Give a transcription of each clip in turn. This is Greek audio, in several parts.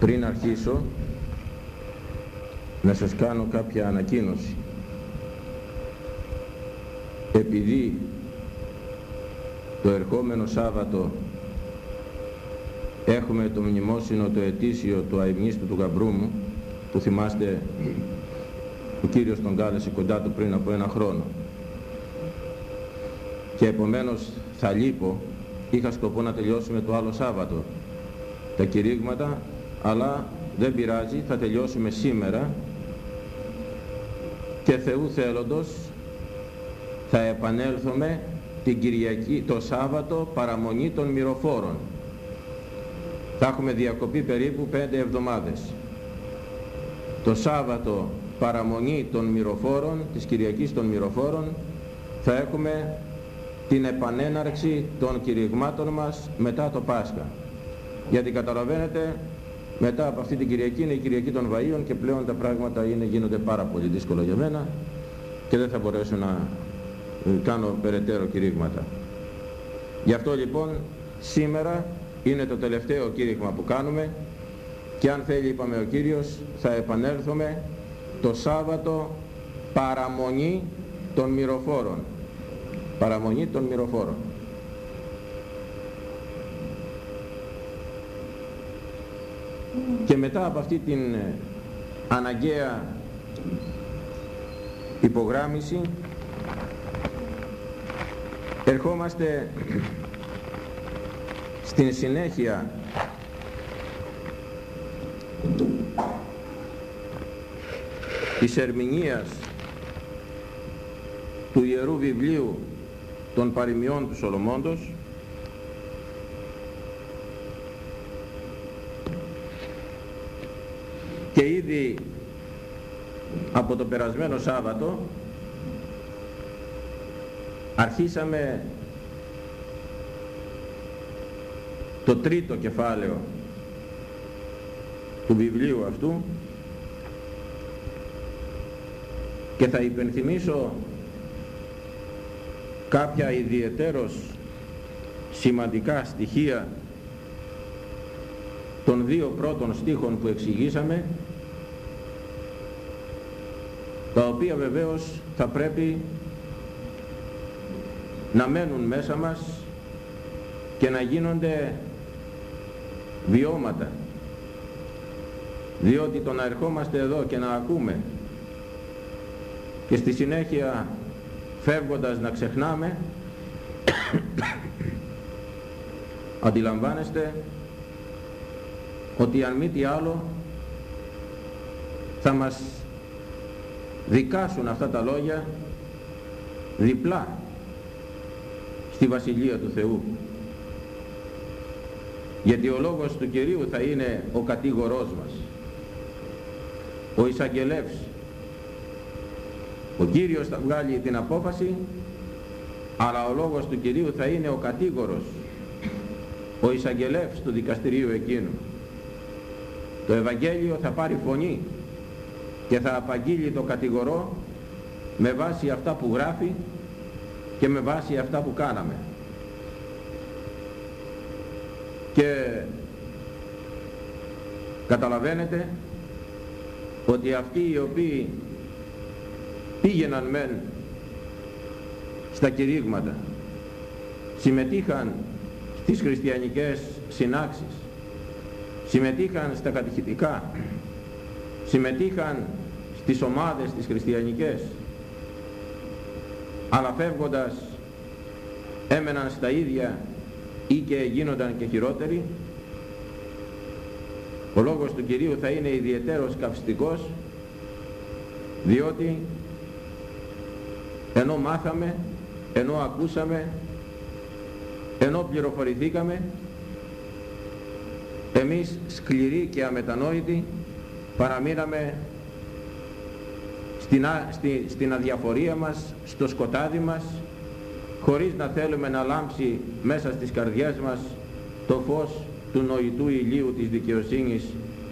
πριν αρχίσω να σας κάνω κάποια ανακοίνωση. Επειδή το ερχόμενο Σάββατο έχουμε το μνημόσυνο το ετήσιο του αημνίστου του γαμπρού μου που θυμάστε ο Κύριος τον κάλεσε κοντά του πριν από ένα χρόνο. Και επομένως θα λείπω είχα σκοπό να τελειώσουμε το άλλο Σάββατο. Τα κηρύγματα αλλά δεν πειράζει θα τελειώσουμε σήμερα και Θεού θέλοντος θα επανέλθουμε την Κυριακή, το Σάββατο παραμονή των μυροφόρων. Θα έχουμε διακοπή περίπου πέντε εβδομάδες. Το Σάββατο παραμονή των μυροφόρων, της Κυριακής των μυροφόρων, θα έχουμε την επανέναρξη των κηρυγμάτων μας μετά το Πάσχα. Γιατί καταλαβαίνετε, μετά από αυτή την Κυριακή είναι η Κυριακή των Βαΐων και πλέον τα πράγματα είναι, γίνονται πάρα πολύ δύσκολα για μένα και δεν θα μπορέσω να κάνω περαιτέρω κηρύγματα. Γι' αυτό λοιπόν σήμερα είναι το τελευταίο κήρυγμα που κάνουμε και αν θέλει είπαμε ο Κύριος θα επανέλθουμε το Σάββατο παραμονή των μυροφόρων. Παραμονή των μυροφόρων. Και μετά από αυτή την αναγκαία υπογράμμιση ερχόμαστε στην συνέχεια της ερμηνείας του Ιερού Βιβλίου των παροιμιών του Σολομώντος και ήδη από το περασμένο Σάββατο αρχίσαμε το τρίτο κεφάλαιο του βιβλίου αυτού και θα υπενθυμίσω κάποια ιδιαιτέρως σημαντικά στοιχεία των δύο πρώτων στίχων που εξηγήσαμε τα οποία βεβαίως θα πρέπει να μένουν μέσα μας και να γίνονται βιώματα. Διότι το να ερχόμαστε εδώ και να ακούμε και στη συνέχεια φεύγοντας να ξεχνάμε αντιλαμβάνεστε ότι αν μη τι άλλο θα μας δικάσουν αυτά τα λόγια διπλά στη Βασιλεία του Θεού. Γιατί ο λόγος του Κυρίου θα είναι ο κατήγορός μας, ο εισαγγελεύς. Ο Κύριος θα βγάλει την απόφαση, αλλά ο λόγος του Κυρίου θα είναι ο κατήγορος, ο εισαγγελεύς του δικαστηρίου εκείνου. Το Ευαγγέλιο θα πάρει φωνή και θα απαγγείλει το κατηγορό με βάση αυτά που γράφει και με βάση αυτά που κάναμε. Και καταλαβαίνετε ότι αυτοί οι οποίοι πήγαιναν μεν στα κηρύγματα, συμμετείχαν στις χριστιανικές συνάξεις, συμμετείχαν στα κατηχητικά, συμμετείχαν στις ομάδες τις χριστιανικές, αλλά φεύγοντας έμεναν στα ίδια ή και γίνονταν και χειρότεροι. Ο λόγος του Κυρίου θα είναι ιδιαιτέρως καυστικός διότι ενώ μάθαμε ενώ ακούσαμε ενώ πληροφορηθήκαμε εμείς σκληροί και αμετανόητοι παραμείναμε στην, στη, στην αδιαφορία μας, στο σκοτάδι μας, χωρίς να θέλουμε να λάμψει μέσα στις καρδιές μας το φως του νοητού ηλίου της δικαιοσύνης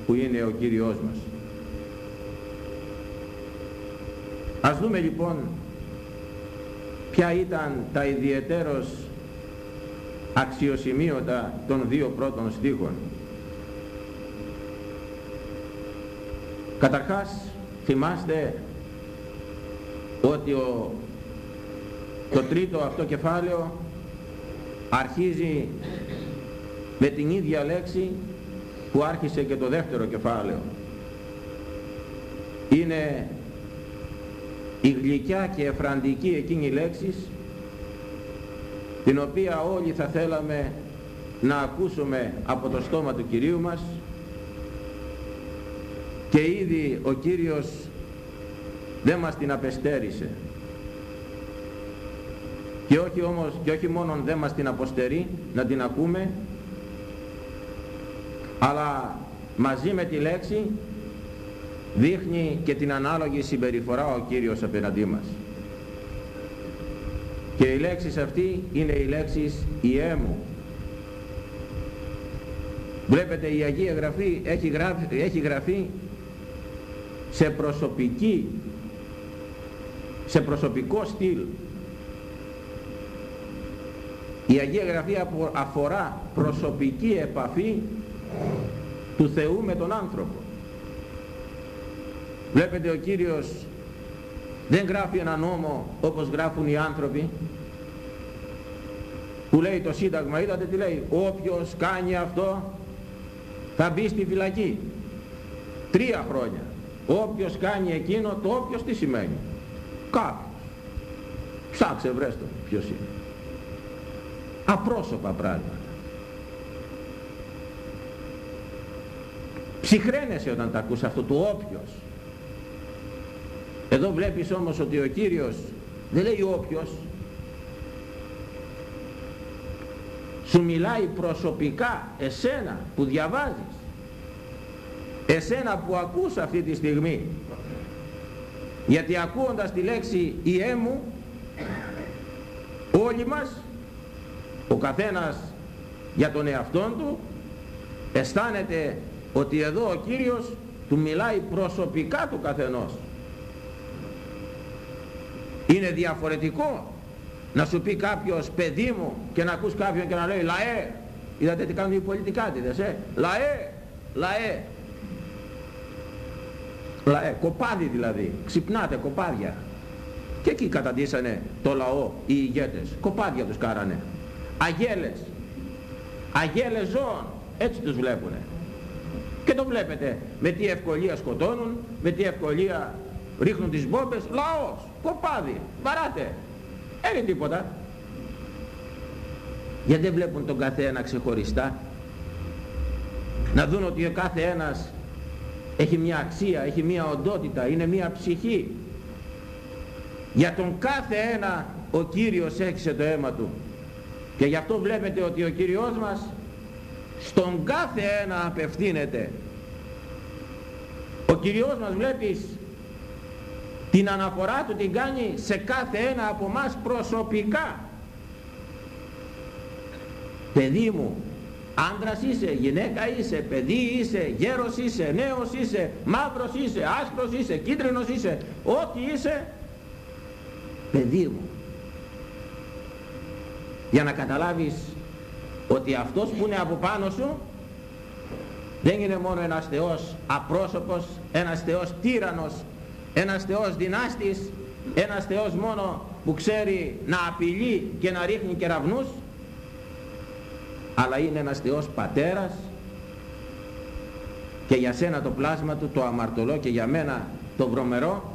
που είναι ο Κύριος μας. Ας δούμε λοιπόν ποια ήταν τα ιδιαιτέρως αξιοσημείωτα των δύο πρώτων στίχων. Καταρχάς θυμάστε ότι ο, το τρίτο αυτό κεφάλαιο αρχίζει με την ίδια λέξη που άρχισε και το δεύτερο κεφάλαιο. Είναι η γλυκιά και εφραντική εκείνη λέξη την οποία όλοι θα θέλαμε να ακούσουμε από το στόμα του Κυρίου μας και ήδη ο Κύριος δεν μας την απεστέρισε. Και όχι όμως και όχι μόνον δεν μας την αποστερεί να την ακούμε αλλά μαζί με τη λέξη δείχνει και την ανάλογη συμπεριφορά ο Κύριος απέναντί μας. Και η λέξη αυτή είναι η λέξη «ιέμου» βλέπετε η Αγία Γραφή έχει γραφεί, έχει γραφεί σε προσωπική σε προσωπικό στυλ. Η Αγία Γραφή αφορά προσωπική επαφή του Θεού με τον άνθρωπο. Βλέπετε ο Κύριος δεν γράφει ένα νόμο όπως γράφουν οι άνθρωποι που λέει το Σύνταγμα είδατε τι λέει όποιος κάνει αυτό θα μπει στη φυλακή τρία χρόνια όποιος κάνει εκείνο το όποιος τι σημαίνει. Κάποιος ψάξε βρες το ποιος είναι. Απρόσωπα πράγματα. Ψυχραίνεσαι όταν τα ακούς αυτό το όποιος. Εδώ βλέπεις όμως ότι ο Κύριος δεν λέει όποιος. Σου μιλάει προσωπικά εσένα που διαβάζεις εσένα που ακούς αυτή τη στιγμή γιατί ακούοντας τη λέξη «ιέμου» όλοι μας ο καθένας για τον εαυτόν του αισθάνεται ότι εδώ ο Κύριος του μιλάει προσωπικά του καθενός. Είναι διαφορετικό να σου πει κάποιος παιδί μου και να ακούς κάποιον και να λέει λαέ είδατε τι κάνουν οι πολιτικάτιδες ε; Λαέ λαέ λαέ κοπάδι δηλαδή. Ξυπνάτε κοπάδια. Και εκεί καταντήσανε το λαό οι ηγέτες. Κοπάδια τους κάρανε. Αγέλες. Αγέλες ζώων. Έτσι τους βλέπουνε. Και το βλέπετε με τι ευκολία σκοτώνουν με τι ευκολία ρίχνουν τις μπόμπες. Λαός, κοπάδι, βαράτε. Δεν είναι τίποτα. Γιατί δεν βλέπουν τον καθένα ξεχωριστά. Να δουν ότι ο κάθε ένας έχει μια αξία, έχει μια οντότητα, είναι μια ψυχή. Για τον κάθε ένα ο Κύριος έξε το αίμα του. Και γι' αυτό βλέπετε ότι ο Κύριος μας στον κάθε ένα απευθύνεται. Ο Κυριός μας βλέπεις την αναφορά του την κάνει σε κάθε ένα από μας προσωπικά. Παιδί μου άντρας είσαι, γυναίκα είσαι, παιδί είσαι, γέρος είσαι, νέος είσαι, μαύρος είσαι, άσπρος είσαι, κίτρινος είσαι, ό,τι είσαι. Παιδί μου για να καταλάβεις ότι αυτός που είναι από πάνω σου δεν είναι μόνο ένας Θεός απρόσωπος, ένας Θεός τύρανος, ένας Θεός δυνάστης, ένας Θεός μόνο που ξέρει να απειλεί και να ρίχνει κεραυνούς, αλλά είναι ένας Θεός πατέρας και για σένα το πλάσμα του, το αμαρτωλό και για μένα το βρωμερό,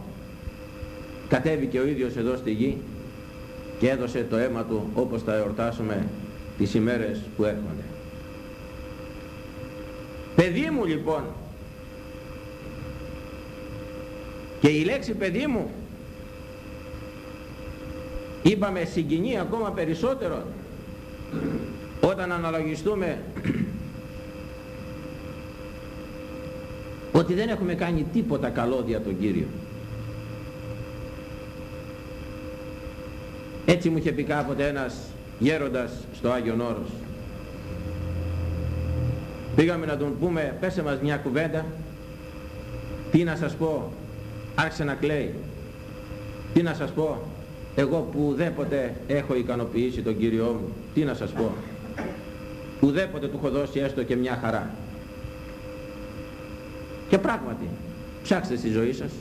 κατέβηκε ο ίδιος εδώ στη γη και έδωσε το αίμα του όπως θα εορτάσουμε τις ημέρες που έρχονται. Παιδί μου λοιπόν, και η λέξη παιδί μου, είπαμε συγκινεί ακόμα περισσότερο όταν αναλογιστούμε ότι δεν έχουμε κάνει τίποτα καλό δια τον Κύριο. Έτσι μου είχε πει κάποτε ένας γέροντας στο Άγιον Όρος. Πήγαμε να τον πούμε, πέσε μας μια κουβέντα, τι να σας πω, άρχισε να κλαίει. Τι να σας πω, εγώ που ουδέποτε έχω ικανοποιήσει τον Κύριό μου, τι να σας πω, ουδέποτε του έχω δώσει έστω και μια χαρά. Και πράγματι, Ψάξτε στη ζωή σας.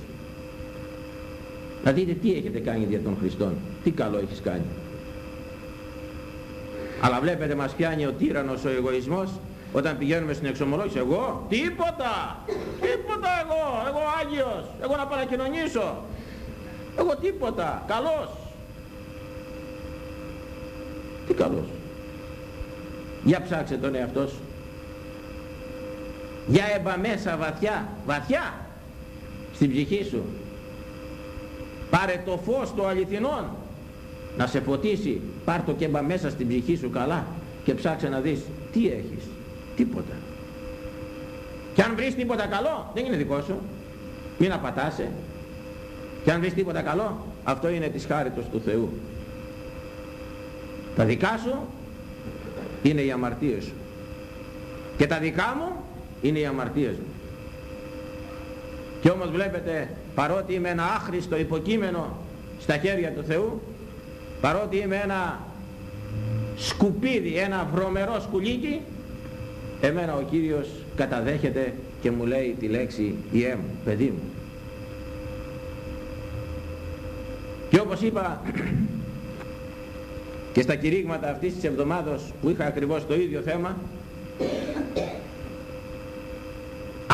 Να δείτε τι έχετε κάνει για τον Χριστόν. Τι καλό έχεις κάνει. Αλλά βλέπετε μας πιάνει ο τύρανος ο εγωισμός όταν πηγαίνουμε στην εξομολόγηση. Εγώ; Τίποτα. Τίποτα εγώ. Εγώ Άγιος. Εγώ να παρακοινωνήσω. Εγώ τίποτα. Καλός. Τι καλός. Για ψάξε τον εαυτό σου. Για έμπα μέσα βαθιά. Βαθιά. Στην ψυχή σου. Πάρε το φως το αληθινόν να σε φωτίσει πάρ το και μέσα στην ψυχή σου καλά και ψάξε να δεις τι έχεις τίποτα και αν βρεις τίποτα καλό δεν είναι δικό σου μην απατάσαι και αν βρεις τίποτα καλό αυτό είναι της χάριτος του Θεού τα δικά σου είναι οι αμαρτίες σου και τα δικά μου είναι οι αμαρτίες μου και όμως βλέπετε παρότι είμαι ένα άχρηστο υποκείμενο στα χέρια του Θεού παρότι είμαι ένα σκουπίδι, ένα βρωμερό σκουλίκι εμένα ο Κύριος καταδέχεται και μου λέει τη λέξη «Ιε μου, παιδί μου». Και όπως είπα και στα κηρύγματα αυτής της εβδομάδος που είχα ακριβώς το ίδιο θέμα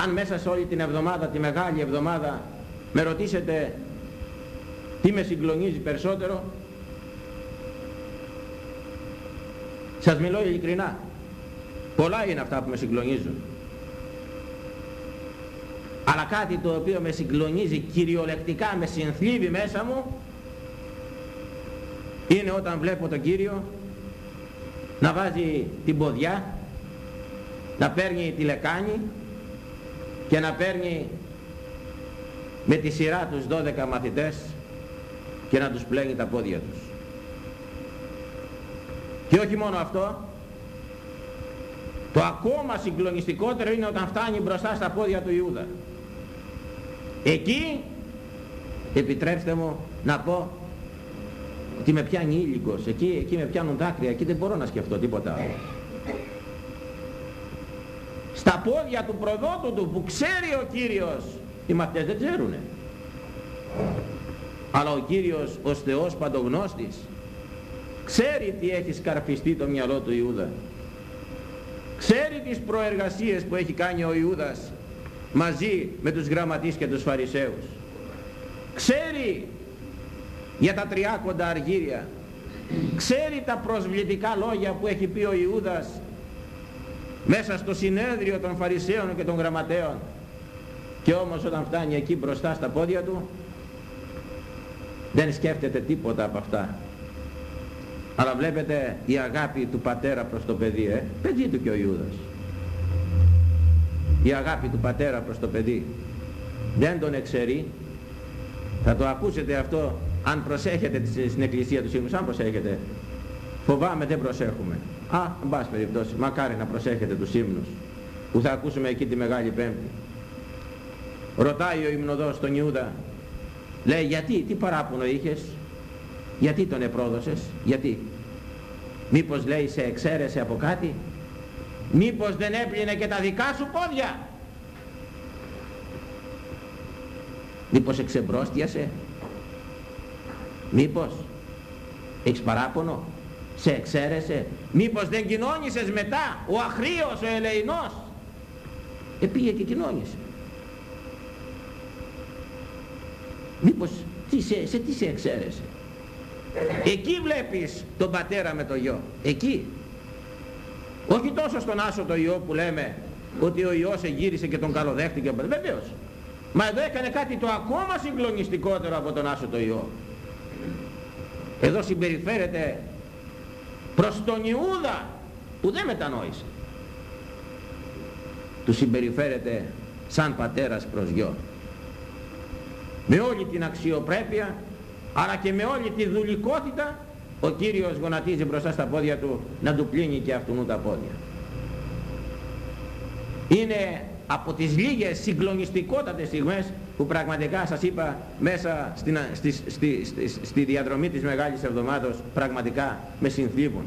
αν μέσα σε όλη την εβδομάδα, τη μεγάλη εβδομάδα με ρωτήσετε τι με συγκλονίζει περισσότερο Σας μιλώ ειλικρινά. Πολλά είναι αυτά που με συγκλονίζουν. Αλλά κάτι το οποίο με συγκλονίζει κυριολεκτικά, με συνθλίβει μέσα μου, είναι όταν βλέπω τον Κύριο να βάζει την ποδιά, να παίρνει τη λεκάνη και να παίρνει με τη σειρά τους 12 μαθητές και να τους πλέγει τα πόδια τους. Και όχι μόνο αυτό, το ακόμα συγκλονιστικότερο είναι όταν φτάνει μπροστά στα πόδια του Ιούδα. Εκεί, επιτρέψτε μου να πω, ότι με πιάνει ήλικος, εκεί, εκεί με πιάνουν δάκρυα, εκεί δεν μπορώ να σκεφτώ τίποτα άλλο. Στα πόδια του προδότου του που ξέρει ο Κύριος, οι μαθητές δεν ξέρουνε. Αλλά ο Κύριος ως Θεός παντογνώστης ξέρει τι έχει σκαρφιστεί το μυαλό του Ιούδα ξέρει τις προεργασίες που έχει κάνει ο Ιούδας μαζί με τους γραμματείς και τους φαρισαίους ξέρει για τα τριάκοντα αργύρια. Ξέρει τα προσβλητικά λόγια που έχει πει ο Ιούδας μέσα στο συνέδριο των Φαρισαίων και των Γραμματέων. Και όμως όταν φτάνει εκεί μπροστά στα πόδια του δεν σκέφτεται τίποτα από αυτά. Αλλά βλέπετε η αγάπη του πατέρα προς το παιδί, ε, παιδί του και ο Ιούδας. Η αγάπη του πατέρα προς το παιδί. Δεν τον εξαιρεί. Θα το ακούσετε αυτό αν προσέχετε στην εκκλησία του Σύμβους, αν προσέχετε. Φοβάμαι δεν προσέχουμε. Α, εν πάση περιπτώσει, μακάρι να προσέχετε τους ύμνους που θα ακούσουμε εκεί τη Μεγάλη Πέμπτη. Ρωτάει ο υμνοδός τον Ιούδα, λέει γιατί, τι παράπονο είχες, γιατί τον επρόδωσες, γιατί; Μήπως λέει σε εξαίρεσε από κάτι; Μήπως δεν έπλυνε και τα δικά σου πόδια; Μήπως εξεμπρόστιασε; Μήπως έχεις παράπονο; Σε εξαίρεσε. Μήπως δεν κοινώνησες μετά. Ο Αχρίος, ο Ελεηνός; Επήγε και κοινώνησε. Μήπως τι σε, σε τι σε εξαίρεσε. Εκεί βλέπεις τον πατέρα με το γιο. Εκεί. Όχι τόσο στον άσο το ιό που λέμε ότι ο ιός εγύρισε και τον καλοδέχτηκε. Βεβαίως. Μα εδώ έκανε κάτι το ακόμα συγκλονιστικότερο από τον άσο το ιό. Εδώ συμπεριφέρεται προς τον Ιούδα που δεν μετανόησε. Του συμπεριφέρεται σαν πατέρας προς γιο. Με όλη την αξιοπρέπεια αλλά και με όλη τη δουλικότητα ο Κύριος γονατίζει μπροστά στα πόδια του να του πλύνει και αυτού τα πόδια. Είναι από τις λίγες συγκλονιστικότατες στιγμές που πραγματικά σας είπα μέσα στην, στη, στη, στη, στη διαδρομή της Μεγάλης Εβδομάδος πραγματικά με συνθλίβουν.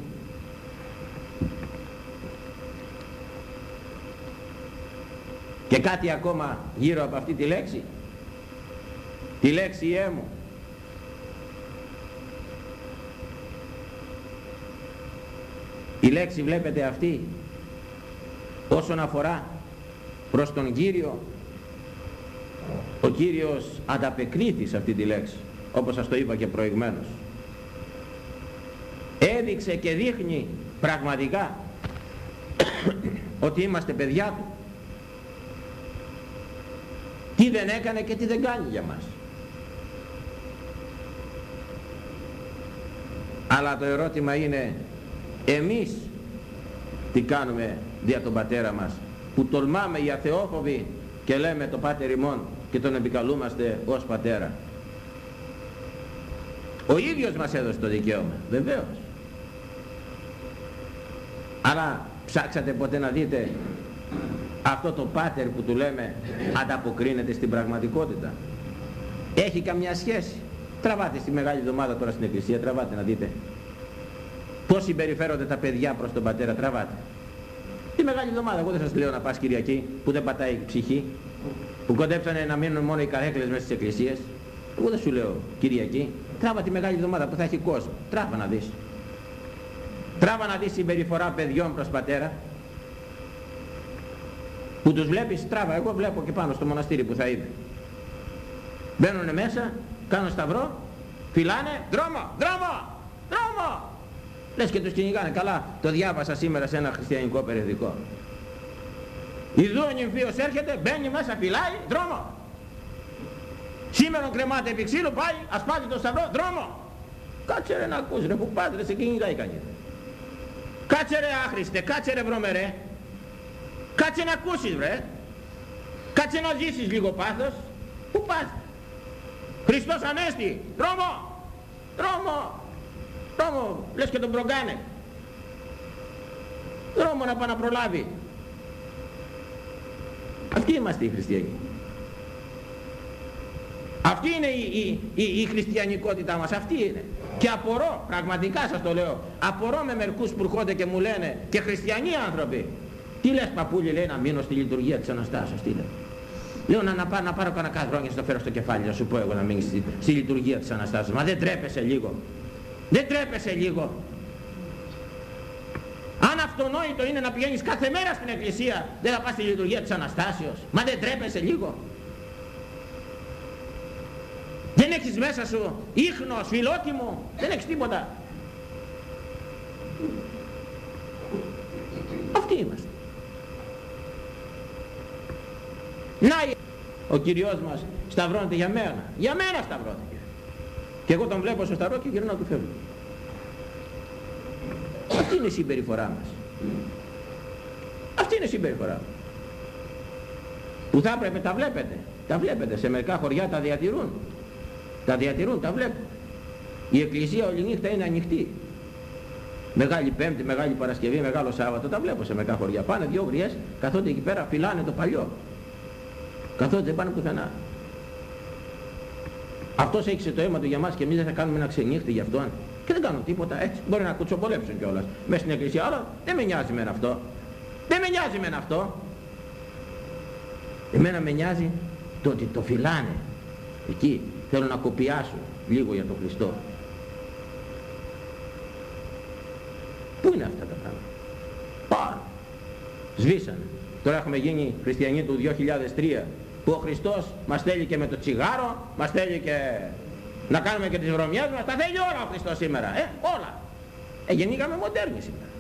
Και κάτι ακόμα γύρω από αυτή τη λέξη. Τη λέξη έμου. Η λέξη βλέπετε αυτή όσον αφορά προς τον Κύριο ο Κύριος ανταπεκρίθη σε αυτή τη λέξη όπως σας το είπα και προηγμένως. Έδειξε και δείχνει πραγματικά ότι είμαστε παιδιά του. Τι δεν έκανε και τι δεν κάνει για μας. Αλλά το ερώτημα είναι εμείς τι κάνουμε δια τον πατέρα μας που τολμάμε οι αθεόφοβοι και λέμε το πάτερ ημών και τον επικαλούμαστε ως πατέρα. Ο ίδιος μας έδωσε το δικαίωμα βεβαίως. Αλλά ψάξατε ποτέ να δείτε αυτό το πάτερ που του λέμε ανταποκρίνεται στην πραγματικότητα. Έχει καμιά σχέση. Τραβάτε στη Μεγάλη Εβδομάδα τώρα στην Εκκλησία τραβάτε να δείτε. Πως συμπεριφέρονται τα παιδιά προς τον πατέρα τραβάτε. Τη Μεγάλη Εβδομάδα εγώ δεν σας λέω να πας Κυριακή που δεν πατάει η ψυχή που κοντέψανε να μείνουν μόνο οι καρέκλες μέσα στις εκκλησίες. Εγώ δεν σου λέω Κυριακή τράβα τη Μεγάλη Εβδομάδα που θα έχει κόσμο. Τράβα να δεις. Τράβα να δεις συμπεριφορά παιδιών προς πατέρα. Που τους βλέπεις τράβα. Εγώ βλέπω και πάνω στο μοναστήρι που θα είδε μπαίνουνε μέσα κάνουν σταυρό φυλάνε δρόμο δρόμο δρόμο. Λες και τους κυνηγάνε. Καλά το διάβασα σήμερα σε ένα χριστιανικό περιοδικό Ιδού ο νυμφίος έρχεται, μπαίνει μέσα, φυλάει, δρόμο. Σήμερα κρεμάται επί ξύλου, πάει, ασπάζει το σταυρό, δρόμο. Κάτσε ρε να ακούς ρε που πάτε, σε κυνηγάει κανείς. Κάτσε ρε άχρηστε, κάτσε ρε βρωμερέ. Κάτσε να ακούσεις βρε. Κάτσε να ζήσεις λίγο πάθος. Πού πας; Χριστός Ανέστη. Δρόμο. Δρόμο. Δρόμο. Λες και τον προγκάνε. Δρόμο να πάει να προλάβει. Αυτοί είμαστε οι χριστιανοί. Αυτή είναι η, η, η, η χριστιανικότητά μας, αυτή είναι. Και απορώ, πραγματικά σας το λέω, απορώ με μερικούς που έρχονται και μου λένε και χριστιανοί άνθρωποι. Τι λες παππούλη λέει να μείνω στη λειτουργία της Αναστάσεως, τι λέει. Λέω να, να, πάρω, να πάρω κανένα καδρόνι και να το φέρω στο κεφάλι να σου πω εγώ να μείνεις στη, στη λειτουργία της Αναστάσεως. Μα δεν τρέπεσαι λίγο. Δεν τρέπεσαι λίγο. Αν αυτονόητο είναι να πηγαίνεις κάθε μέρα στην εκκλησία, δεν θα πας στη λειτουργία της Αναστάσεως. Μα δεν τρέπεσαι λίγο. Δεν έχεις μέσα σου ίχνος, φιλότιμο, δεν έχεις τίποτα. Αυτοί είμαστε. Να ο Κυριός μας σταυρώνεται για μένα. Για μένα σταυρώθηκε. Και εγώ τον βλέπω στο σταυρό και γυρνάω του φεύγω. Αυτή είναι η συμπεριφορά μας. Αυτή είναι η συμπεριφορά μας. Που θα έπρεπε, τα βλέπετε. Τα βλέπετε. Σε μερικά χωριά τα διατηρούν. Τα διατηρούν, τα βλέπω. Η εκκλησία όλη νύχτα είναι ανοιχτή. Μεγάλη Πέμπτη, Μεγάλη Παρασκευή, Μεγάλο Σάββατο, τα βλέπω σε μερικά χωριά. Πάνε δύο γριές, καθόνται εκεί πέρα, φυλάνε το παλιό. Καθόνται δεν πάνε πουθενά. Αυτός έχει το αίμα του για μας και εμείς δεν θα κάνουμε ένα ξενύχτη για αυτόν και δεν κάνουν τίποτα έτσι. Μπορεί να κουτσοπολέψουν κιόλας μέσα στην εκκλησία, αλλά δεν με νοιάζει με αυτό. Δεν με νοιάζει με αυτό. Εμένα με νοιάζει το ότι το φυλάνε. Εκεί θέλουν να κοπιάσουν λίγο για τον Χριστό. Πού είναι αυτά τα πράγματα; Πάρα. Σβήσανε. Τώρα έχουμε γίνει χριστιανοί του 2003 που ο Χριστός μας θέλει και με το τσιγάρο, μας θέλει και να κάνουμε και τις βρωμιές μας, τα θέλει όλα ο Χριστός σήμερα, ε, όλα. Ε, γεννήκαμε μοντέρνοι σήμερα.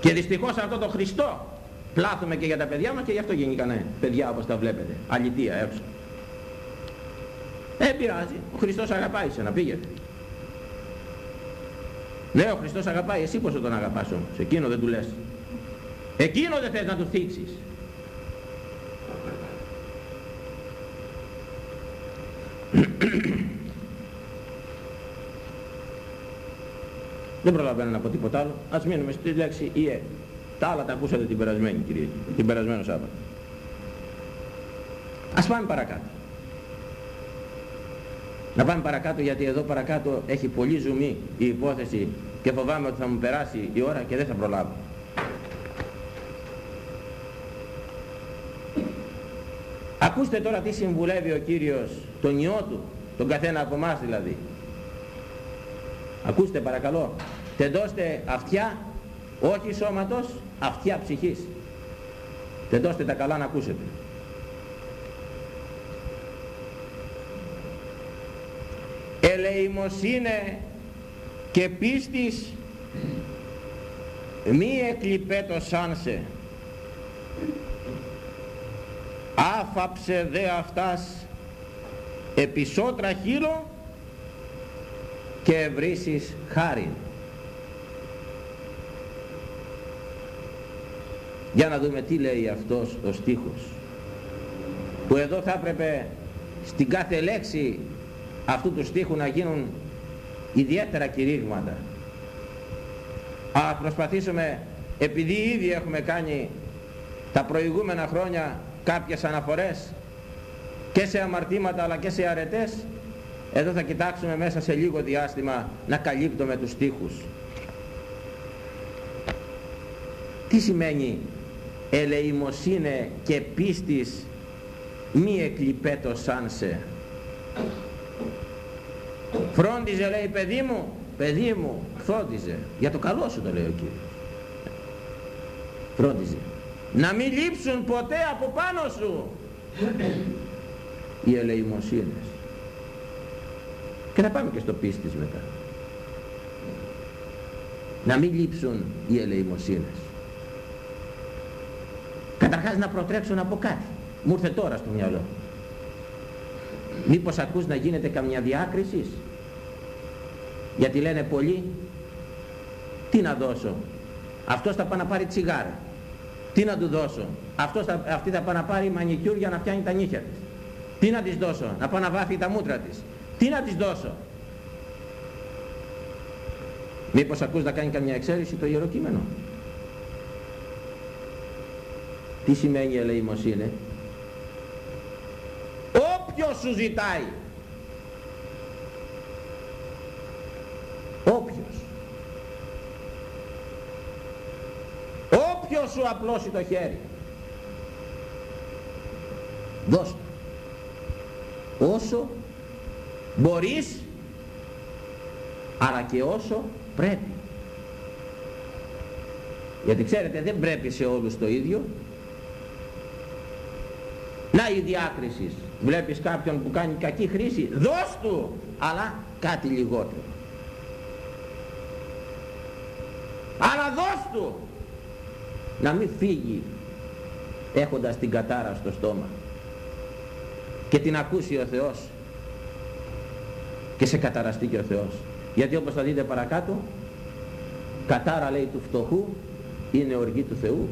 Και δυστυχώς αυτό το Χριστό πλάθουμε και για τα παιδιά μας και γι' αυτό γεννήκανε παιδιά όπως τα βλέπετε. Αλητία έξω. Ε, πειράζει. Ο Χριστός αγαπάει σε να πήγαινε. Ναι, ο Χριστός αγαπάει. Εσύ πόσο τον αγαπάς όμως. Εκείνο δεν του λες. Εκείνο δεν θες να του θίξεις. Δεν προλαβαίνω να πω τίποτα άλλο. Ας μείνουμε στη λέξη «ιε». Τα άλλα τα ακούσατε την περασμένη κυρία, την περασμένο Σάββατο. Ας πάμε παρακάτω. Να πάμε παρακάτω γιατί εδώ παρακάτω έχει πολύ ζουμί η υπόθεση και φοβάμαι ότι θα μου περάσει η ώρα και δεν θα προλάβω. Ακούστε τώρα τι συμβουλεύει ο Κύριος τον ιό του, τον καθένα από εμάς δηλαδή. Ακούστε παρακαλώ, τεντώστε αυτιά, όχι σώματος, αυτιά ψυχής. Τεντώστε τα καλά να ακούσετε. Ελεημοσύνε και πίστης μη εκλειπέτο σαν σε άφαψε δε αυτάς επισώτρα χείλο και ευρύσεις χάριν. Για να δούμε τι λέει αυτός ο στίχος που εδώ θα έπρεπε στην κάθε λέξη αυτού του στίχου να γίνουν ιδιαίτερα κηρύγματα. Α προσπαθήσουμε επειδή ήδη έχουμε κάνει τα προηγούμενα χρόνια κάποιες αναφορές και σε αμαρτήματα αλλά και σε αρετές εδώ θα κοιτάξουμε μέσα σε λίγο διάστημα να καλύπτουμε τους στίχους. Τι σημαίνει ελεημοσύνε και πίστης μη εκλειπέτο σαν σε φρόντιζε λέει παιδί μου παιδί μου φρόντιζε. Για το καλό σου το λέει ο Κύριος. Φρόντιζε να μην λείψουν ποτέ από πάνω σου. Οι ελεημοσύνες. Και θα πάμε και στο πίστης μετά. Να μην λείψουν οι ελεημοσύνες. Καταρχάς να προτρέξω να πω κάτι. Μου ήρθε τώρα στο μυαλό. Μήπως ακούς να γίνεται καμιά διάκριση; Γιατί λένε πολλοί τι να δώσω; Αυτός θα πάει να πάρει τσιγάρα τι να του δώσω; Αυτός θα, αυτή θα πάει να πάρει μανικιούρ για να πιάνει τα νύχια της. Τι να της δώσω; Να πάει να βάφει τα μούτρα της. Τι να της δώσω; Μήπως ακούς να κάνει καμιά εξαίρεση το Ιερό Κείμενο; Τι σημαίνει ελεημοσύνη; Όποιος σου ζητάει. Όποιος. όποιος σου απλώσει το χέρι. Δώσ' όσο μπορείς αλλά και όσο πρέπει. Γιατί ξέρετε δεν πρέπει σε όλους το ίδιο. Να η διάκρισης. Βλέπεις κάποιον που κάνει κακή χρήση δώσ' του αλλά κάτι λιγότερο. Αλλά δώσ' του να μην φύγει έχοντας την κατάρα στο στόμα και την ακούσει ο Θεός και σε καταραστεί και ο Θεός. Γιατί όπως θα δείτε παρακάτω κατάρα λέει του φτωχού είναι οργή του Θεού.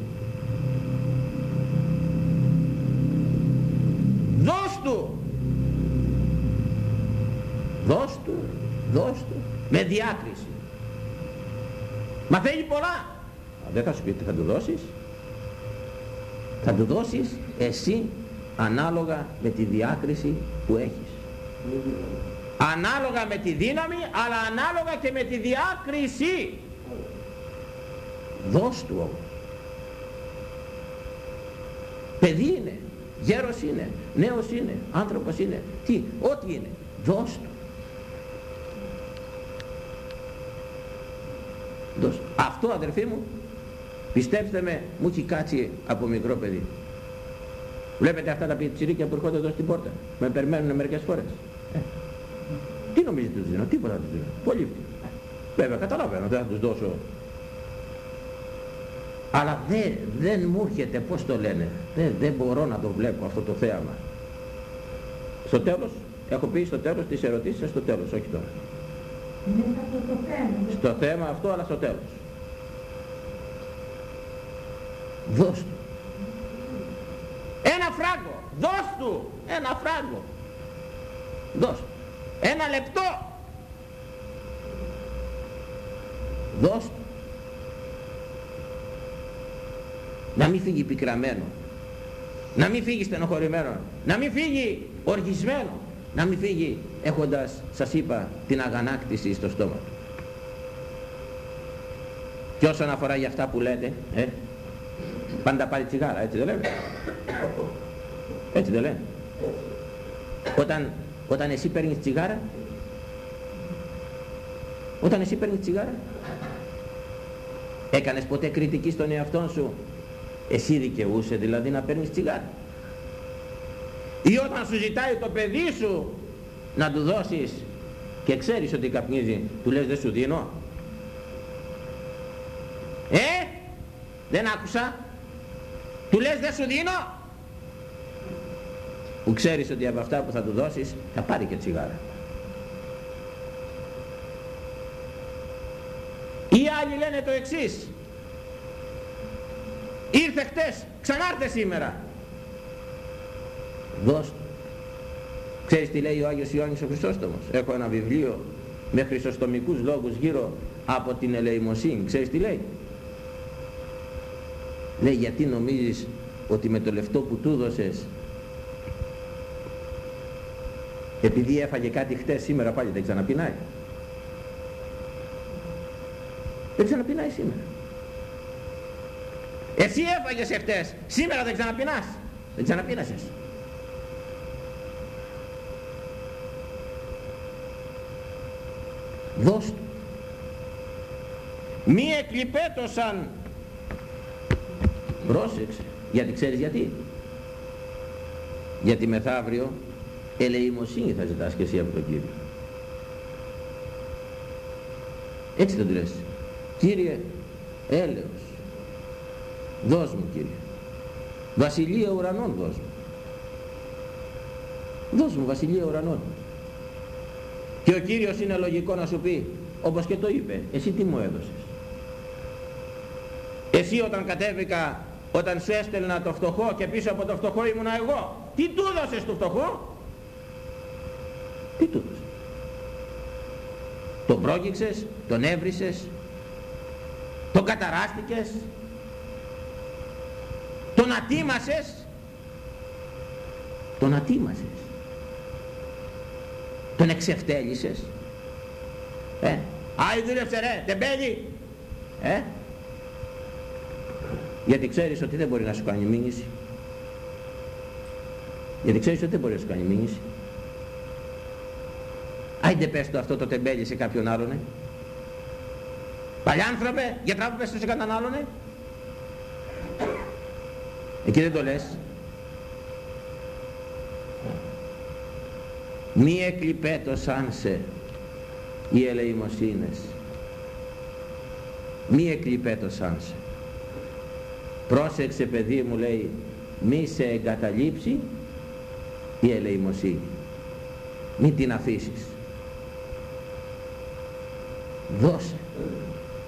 Δώσ' του! Δώσ' του δώσ' του με διάκριση. Μα θέλει πολλά δεν θα σου πει τι θα του δώσεις. Θα του δώσεις εσύ ανάλογα με τη διάκριση που έχεις. Ανάλογα με τη δύναμη, αλλά ανάλογα και με τη διάκριση. Δώσ' του όμως. Παιδί είναι, γέρος είναι, νέος είναι, άνθρωπος είναι, τι, ό,τι είναι. Δώσ' του. Δώσ' του. Αυτό αδερφοί μου Πιστέψτε με, μου έχει κάτσει από μικρό παιδί. Βλέπετε αυτά τα πιτσιρίκια που έρχονται εδώ στην πόρτα. Με περιμένουν μερικές φορές. Ε. Τι νομίζετε τους δίνω, τίποτα τους δίνω. Πολύ Βέβαια καταλαβαίνω, δεν θα τους δώσω. Αλλά δεν, δεν μου έρχεται, πώς το λένε. Δεν, δεν μπορώ να το βλέπω αυτό το θέαμα. Στο τέλος, έχω πει στο τέλος τις ερωτήσεις στο τέλος, όχι τώρα. Στο θέμα αυτό, αλλά στο τέλος. Δώσ' του. Ένα φράγκο. Δώσ' του. Ένα φράγκο. Δώσ' του. Ένα λεπτό. Δώσ' του. Να μην φύγει πικραμένο. Να μην φύγει στενοχωρημένο. Να μην φύγει οργισμένο. Να μην φύγει έχοντας, σας είπα, την αγανάκτηση στο στόμα του. Και όσον αφορά για αυτά που λέτε, ε, Πάντα πάρει τσιγάρα, έτσι δεν λέμε. Έτσι δεν λένε. Όταν, όταν εσύ παίρνεις τσιγάρα, όταν εσύ παίρνεις τσιγάρα, έκανες ποτέ κριτική στον εαυτό σου, εσύ δικαιούσε δηλαδή να παίρνεις τσιγάρα. Ή όταν σου ζητάει το παιδί σου να του δώσεις και ξέρεις ότι καπνίζει, του λες δεν σου δίνω. Ε, δεν άκουσα. Του λες δεν σου δίνω. Που ξέρεις ότι από αυτά που θα του δώσεις θα πάρει και τσιγάρα. Οι άλλοι λένε το εξής. Ήρθε χτες, ξανάρθε σήμερα. Δώσ' Ξέρεις τι λέει ο Άγιος Ιωάννης ο Χρυσόστομος. Έχω ένα βιβλίο με χρυσοστομικούς λόγους γύρω από την ελεημοσύνη. Ξέρεις τι λέει; Λέει γιατί νομίζεις ότι με το λεφτό που του δώσες επειδή έφαγε κάτι χτες σήμερα πάλι δεν ξαναπεινάει. Δεν ξαναπεινάει σήμερα. Εσύ έφαγες εχθές, σήμερα δεν ξαναπεινάς. Δεν ξαναπείνασες. Δώσ' του. Μη εκλειπέτωσαν. Πρόσεξε. Γιατί ξέρεις γιατί; Γιατί μεθαύριο ελεημοσύνη θα ζητάς και εσύ από τον Κύριο. Έτσι δεν του λες. Κύριε, έλεος. Δώσ' μου Κύριε. Βασιλεία ουρανών δώσ' μου. Δώσ' μου βασιλεία ουρανών. Και ο Κύριος είναι λογικό να σου πει, όπως και το είπε, εσύ τι μου έδωσες. Εσύ όταν κατέβηκα, όταν σου έστελνα το φτωχό και πίσω από το φτωχό ήμουνα εγώ, τι του έδωσες του φτωχό; Τι του έδωσες; Τον πρόγγιξες, τον έβρισες, τον καταράστηκες, τον ατίμασες, τον ατίμασες τον εξευτέλισες ε, άι δούλεψε ρε τεμπέλη ε, γιατί ξέρεις ότι δεν μπορεί να σου κάνει μήνυση γιατί ξέρεις ότι δεν μπορεί να σου κάνει μήνυση άιντε πες το αυτό το τεμπέλι σε κάποιον άλλον ε. Παλιάνθρωπε, για τράβο πες το σε κανέναν άλλον ε. Εκεί δεν το λες. μη εκλειπέτωσαν σε οι ελεημοσύνες μη εκλειπέτωσαν σε πρόσεξε παιδί μου λέει μη σε εγκαταλείψει η ελεημοσύνη. Μη την αφήσεις. Δώσε.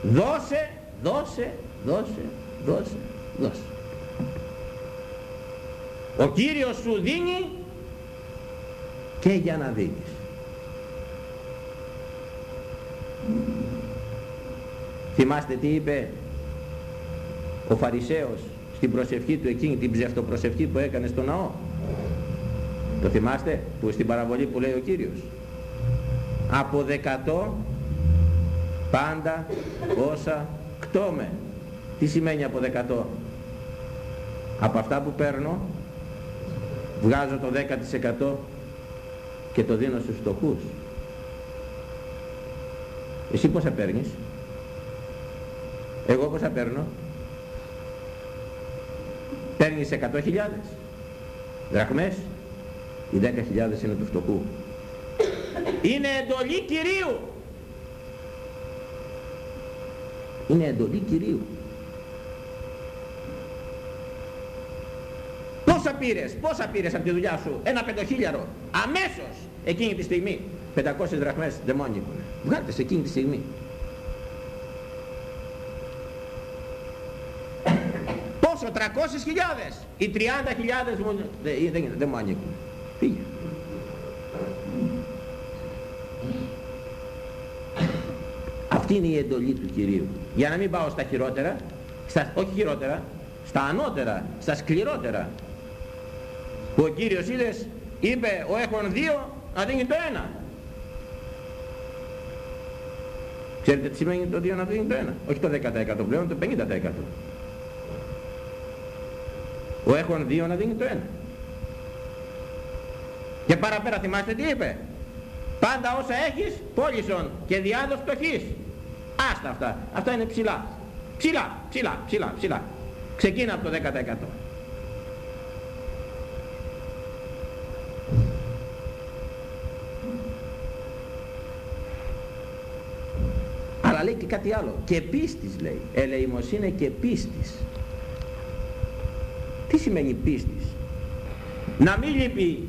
Δώσε δώσε δώσε δώσε δώσε. Ο Κύριος σου δίνει και για να δίνεις. Θυμάστε τι είπε; Ο Φαρισαίος στην προσευχή του εκείνη την ψευτοπροσευχή που έκανε στο ναό. Το θυμάστε που στην παραβολή που λέει ο Κύριος. Από δεκατό πάντα όσα κτώμε. Τι σημαίνει από δεκατό. Από αυτά που παίρνω βγάζω το 10% και το δίνω στους φτωχούς. Εσύ πόσα παίρνεις; Εγώ πόσα παίρνω; Παίρνεις 100.000 δραχμές. Οι 10.000 είναι του φτωχού. Είναι εντολή Κυρίου. Είναι εντολή Κυρίου. Πόσα πήρες, πόσα πήρες από τη δουλειά σου, ένα πεντοχίλιαρο, αμέσως εκείνη τη στιγμή 500 δραχμές δαιμόνικο βγάλτε σε εκείνη τη στιγμή πόσο 300 χιλιάδες οι 30 χιλιάδες μου δεν είναι δαιμόνικο φύγε αυτή είναι η εντολή του Κυρίου για να μην πάω στα χειρότερα στα, όχι χειρότερα στα ανώτερα, στα σκληρότερα που ο Κύριος είδες είπε ο έχων δύο να δίνει το ένα. Ξέρετε τι σημαίνει το 2 να δίνει το ένα; Όχι το 10% πλέον, το 50%. Ο έχων δύο να δίνει το ένα. Και παραπέρα θυμάστε τι είπε; Πάντα όσα έχεις πόλισον και διάδος φτωχής. Άστα αυτά. Αυτά είναι ψηλά. Ψηλά, ψηλά, ψηλά, ψηλά. Ξεκίνα από το 10%. Αλλά λέει και κάτι άλλο. Και πίστης λέει. Ελεημοσύνη και πίστης. Τι σημαίνει πίστης; Να μην λείπει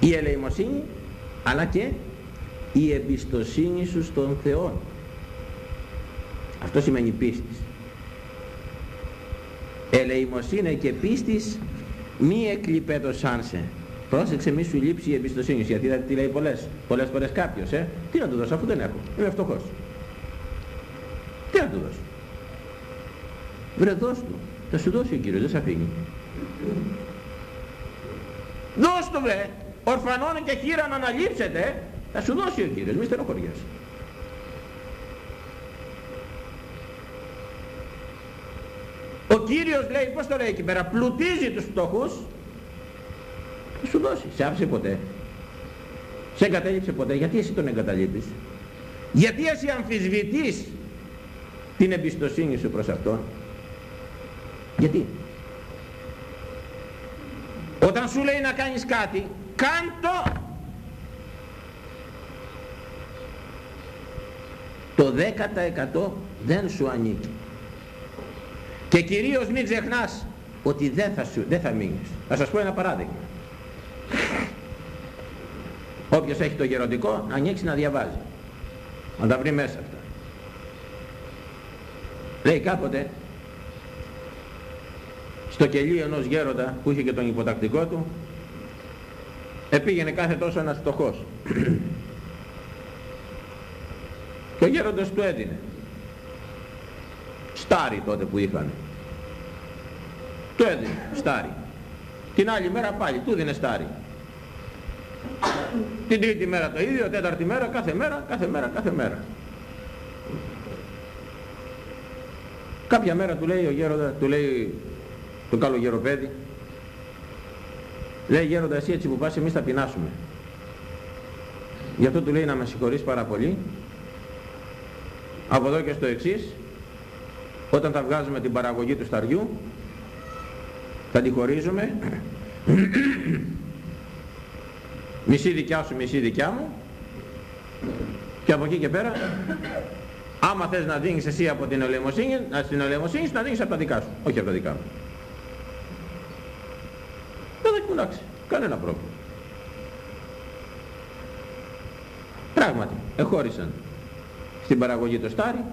η ελεημοσύνη αλλά και η εμπιστοσύνη σου στον Θεό. Αυτό σημαίνει πίστης. Ελεημοσύνη και πίστης μη εκλειπέτωσάν σε. Πρόσεξε μη σου λείψει η εμπιστοσύνη γιατί δηλαδή τι λέει πολλές, πολλές φορές κάποιος ε, τι να του δώσω αφού δεν έχω, είμαι φτωχός. Τι να του δώσω. Βρε δώσ' του, θα σου δώσει ο Κύριος, δεν σε αφήνει. Δώσ' του βρε, ορφανών και χείρα να αναλείψετε, θα σου δώσει ο Κύριος, μη στενοχωριέσαι. Ο Κύριος λέει, πώς το λέει εκεί πέρα, πλουτίζει τους φτωχούς, θα σου δώσει. Σε άφησε ποτέ. Σε εγκατέλειψε ποτέ. Γιατί εσύ τον εγκαταλείπεις; Γιατί εσύ αμφισβητείς την εμπιστοσύνη σου προς Αυτόν; Γιατί; Όταν σου λέει να κάνεις κάτι, κάντο. Το 10% δεν σου ανήκει. Και κυρίως μην ξεχνάς ότι δεν θα, σου, δεν θα μείνεις. Θα σας πω ένα παράδειγμα. Όποιος έχει το γεροντικό να ανοίξει να διαβάζει. Να τα βρει μέσα αυτά. Λέει κάποτε στο κελί ενός γέροντα που είχε και τον υποτακτικό του επήγαινε κάθε τόσο ένας φτωχός. και ο γέροντας του έδινε. Στάρι τότε που είχαν. Του έδινε, στάρι. Την άλλη μέρα πάλι, του δίνε στάρι. Την τρίτη μέρα το ίδιο, τέταρτη μέρα, κάθε μέρα, κάθε μέρα, κάθε μέρα. Κάποια μέρα του λέει ο γέροντα, του λέει το καλό γεροπέδι, λέει γέροντα εσύ έτσι που πας εμείς θα πεινάσουμε. Γι' αυτό του λέει να με συγχωρείς πάρα πολύ. Από εδώ και στο εξής, όταν θα βγάζουμε την παραγωγή του σταριού, θα τη χωρίζουμε μισή δικιά σου, μισή δικιά μου και από εκεί και πέρα άμα θες να δίνεις εσύ από την ελεημοσύνη, στην ελεημοσύνη σου να δίνεις από τα δικά σου, όχι από τα δικά μου. Δεν θα κουνάξει, κανένα πρόβλημα. Πράγματι, εχώρισαν στην παραγωγή το στάρι,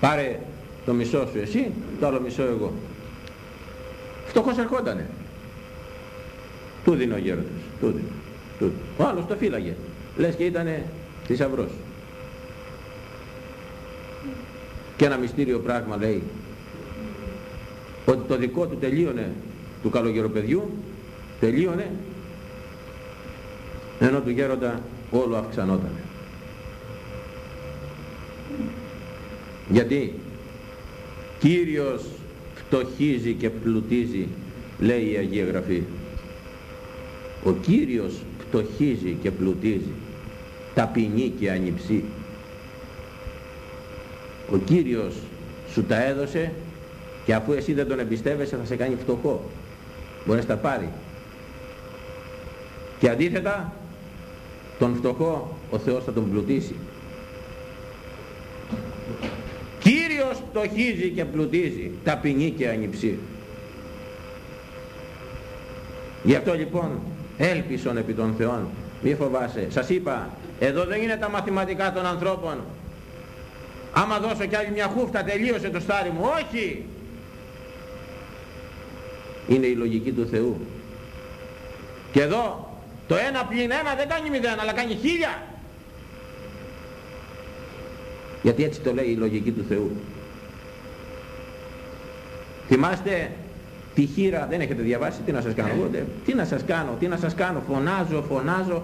πάρε το μισό σου εσύ, το άλλο μισό εγώ. Φτωχός ερχότανε. Του δίνει ο γέροντας. Τους δίνει. Του. Ο άλλος το φύλαγε. Λες και ήτανε θησαυρός. Και ένα μυστήριο πράγμα λέει ότι το δικό του τελείωνε του καλογεροπαιδιού τελείωνε ενώ του γέροντα όλο αυξανότανε. Γιατί Κύριος φτωχίζει και πλουτίζει λέει η Αγία Γραφή ο Κύριος φτωχίζει και πλουτίζει ταπεινή και ανυψή ο Κύριος σου τα έδωσε και αφού εσύ δεν τον εμπιστεύεσαι θα σε κάνει φτωχό. Μπορείς να τα πάρει. Και αντίθετα τον φτωχό ο Θεός θα τον πλουτίσει. Κύριος φτωχίζει και πλουτίζει ταπεινή και ανυψή. Γι' αυτό λοιπόν έλπισον επί των Θεών. Μη φοβάσαι. Σας είπα εδώ δεν είναι τα μαθηματικά των ανθρώπων. Άμα δώσω κι άλλη μια χούφτα τελείωσε το στάρι μου. Όχι είναι η λογική του Θεού. Και εδώ το ένα πλην ένα δεν κάνει μηδέν αλλά κάνει χίλια. Γιατί έτσι το λέει η λογική του Θεού. Θυμάστε τη χείρα δεν έχετε διαβάσει τι να σας κάνω εγώ τι να σας κάνω τι να σας κάνω φωνάζω φωνάζω.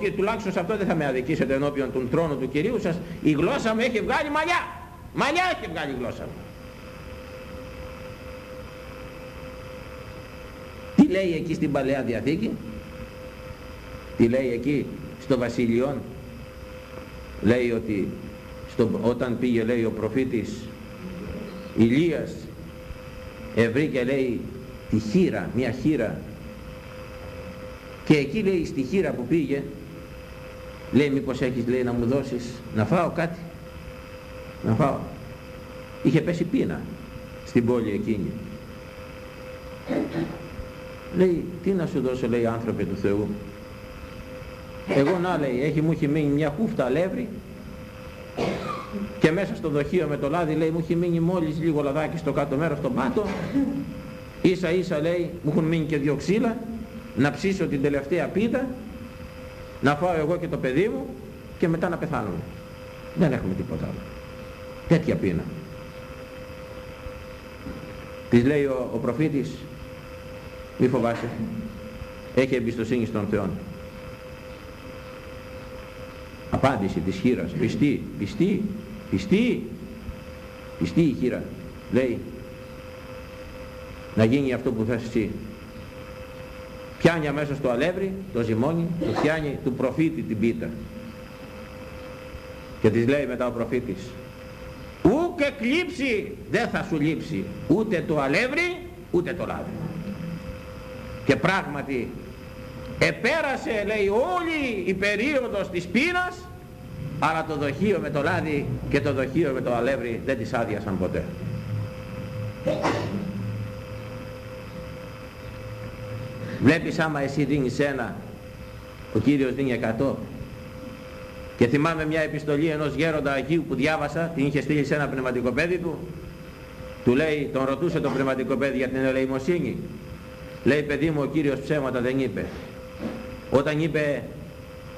Και τουλάχιστον σε αυτό δεν θα με αδικήσετε ενώπιον του τρόνου του Κυρίου σας. Η γλώσσα μου έχει βγάλει μαλλιά. Μαλλιά έχει βγάλει η γλώσσα μου τι λέει εκεί στην Παλαιά Διαθήκη; Τι λέει εκεί στο Βασιλειόν λέει ότι στο, όταν πήγε λέει ο προφήτης Ηλίας ευρήκε λέει τη χείρα, μια χείρα. Και εκεί λέει στη χείρα που πήγε λέει μήπως έχεις λέει να μου δώσεις να φάω κάτι να φάω είχε πέσει πείνα στην πόλη εκείνη λέει τι να σου δώσω λέει άνθρωποι του Θεού. Εγώ να λέει έχει, μου έχει μείνει μια κούφτα αλεύρι και μέσα στο δοχείο με το λάδι λέει μου έχει μείνει μόλις λίγο λαδάκι στο κάτω μέρος στον πάτο. Ίσα ίσα λέει μου έχουν μείνει και δυο ξύλα. Να ψήσω την τελευταία πίτα να φάω εγώ και το παιδί μου και μετά να πεθάνουμε δεν έχουμε τίποτα άλλο. Τέτοια πείνα. Της λέει ο, ο προφήτης μη φοβάσαι. Έχει εμπιστοσύνη στον Θεό απάντηση της χείρας. Πιστή, πιστή, πιστή. Πιστή η χείρα. Λέει να γίνει αυτό που θες εσύ. Πιάνει αμέσως στο αλεύρι το ζυμώνει το πιάνει του προφήτη την πίτα. Και της λέει μετά ο προφήτης ούκε κλείψει δεν θα σου λείψει ούτε το αλεύρι ούτε το λάδι και πράγματι επέρασε λέει όλη η περίοδος της πείνας αλλά το δοχείο με το λάδι και το δοχείο με το αλεύρι δεν τις άδειασαν ποτέ. Βλέπεις άμα εσύ δίνεις ένα ο Κύριος δίνει εκατό. Και θυμάμαι μια επιστολή ενός γέροντα Αγίου που διάβασα την είχε στείλει σε ένα πνευματικό παιδί του. Του λέει, τον ρωτούσε το πνευματικό παιδί για την ελεημοσύνη λέει παιδί μου ο Κύριος ψέματα δεν είπε όταν είπε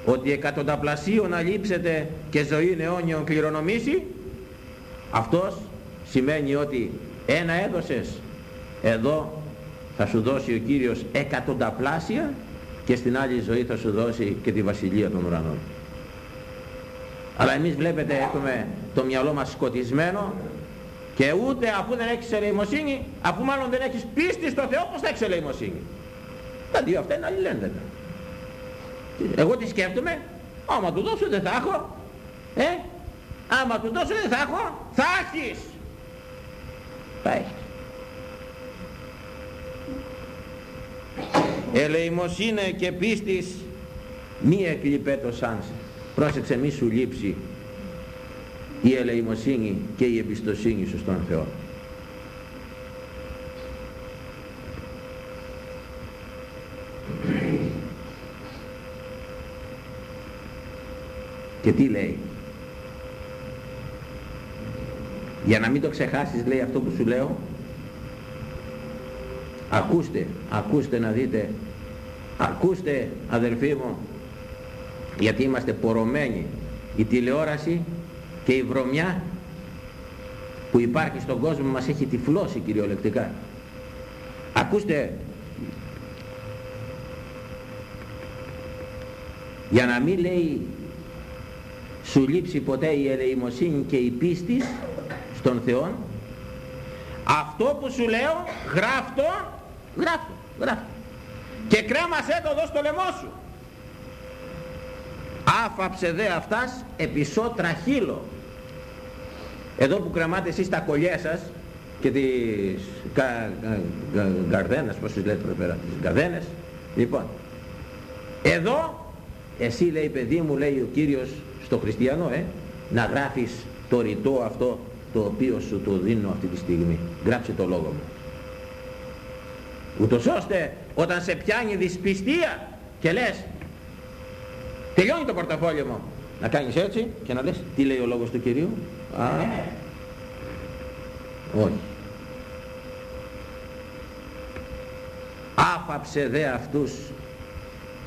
ότι εκατονταπλασίων να λείψετε και ζωή αιώνιον κληρονομήσει αυτός σημαίνει ότι ένα έδωσες. Εδώ θα σου δώσει ο Κύριος εκατονταπλάσια και στην άλλη ζωή θα σου δώσει και τη βασιλεία των ουρανών. Αλλά εμείς βλέπετε έχουμε το μυαλό μας σκοτισμένο και ούτε αφού δεν έχεις ελεημοσύνη αφού μάλλον δεν έχεις πίστη στο Θεό πως θα έχεις ελεημοσύνη; Τα δύο αυτά είναι αλληλένδετα εγώ τι σκέφτομαι, άμα του δώσω δεν θα έχω. Ε, άμα του δώσω δεν θα έχω, θα έχεις. Θα έχεις. Ελεημοσύνη και πίστης μη εκλειπέ το σάνς. Πρόσεξε μη σου λείψει η ελεημοσύνη και η εμπιστοσύνη σου στον Θεό. Και τι λέει; Για να μην το ξεχάσεις λέει αυτό που σου λέω. Ακούστε, ακούστε να δείτε. Ακούστε αδελφοί μου. Γιατί είμαστε πορωμένοι. Η τηλεόραση και η βρωμιά που υπάρχει στον κόσμο μας έχει τυφλώσει κυριολεκτικά. Ακούστε. Για να μην λέει σου λείψει ποτέ η ελεημοσύνη και η πίστη στον Θεό αυτό που σου λέω γράφτο γράφτο γράφτο. Και κρέμασέ το εδώ στο λαιμό σου άφαψε δε αυτάς επισώ τραχύλο εδώ που κρεμάτε εσείς τα κολλιέ σας και τις κα, κα, πως τις λέτε πέρα τις καρδένες λοιπόν εδώ εσύ λέει παιδί μου λέει ο Κύριος στο χριστιανό ε, να γράφεις το ρητό αυτό το οποίο σου το δίνω αυτή τη στιγμή. Γράψε το λόγο μου. Ούτως ώστε όταν σε πιάνει δυσπιστία και λες τελειώνει το πορταφόλιο μου να κάνεις έτσι και να λες τι λέει ο λόγος του Κυρίου α, όχι. Άφαψε δε αυτούς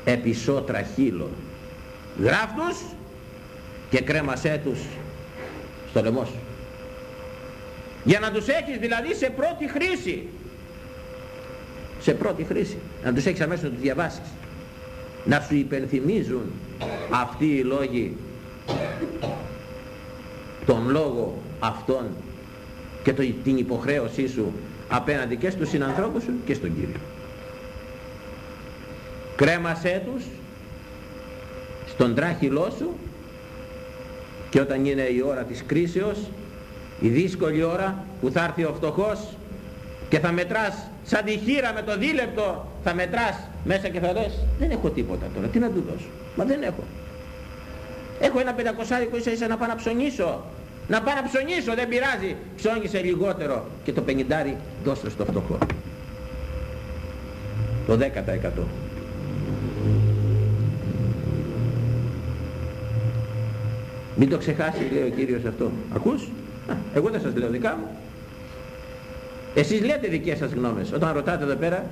επισώτρα χείλων. Γράφτους και κρέμασέ τους στο λαιμό σου. Για να τους έχεις δηλαδή σε πρώτη χρήση. Σε πρώτη χρήση. Να τους έχεις αμέσως να τους διαβάσεις. Να σου υπενθυμίζουν αυτοί οι λόγοι τον λόγο αυτόν και το, την υποχρέωσή σου απέναντι και στους συνανθρώπους σου και στον Κύριο. Κρέμασέ τους στον τράχυλό σου και όταν είναι η ώρα της κρίσεως η δύσκολη ώρα που θα έρθει ο φτωχός και θα μετράς σαν τη χείρα με το δίλεπτο θα μετράς μέσα και θα λες δεν έχω τίποτα τώρα τι να του δώσω μα δεν έχω έχω ένα πεντακοσάρικο ίσα ίσα να πάω να ψωνίσω να πάω να ψωνίσω δεν πειράζει ψώνισε λιγότερο και το πενιντάρι δώσε στο φτωχό το 10% Μην το ξεχάσει λέει ο Κύριος αυτό. Ακούς; εγώ δεν σας λέω δικά μου. Εσείς λέτε δικές σας γνώμες. Όταν ρωτάτε εδώ πέρα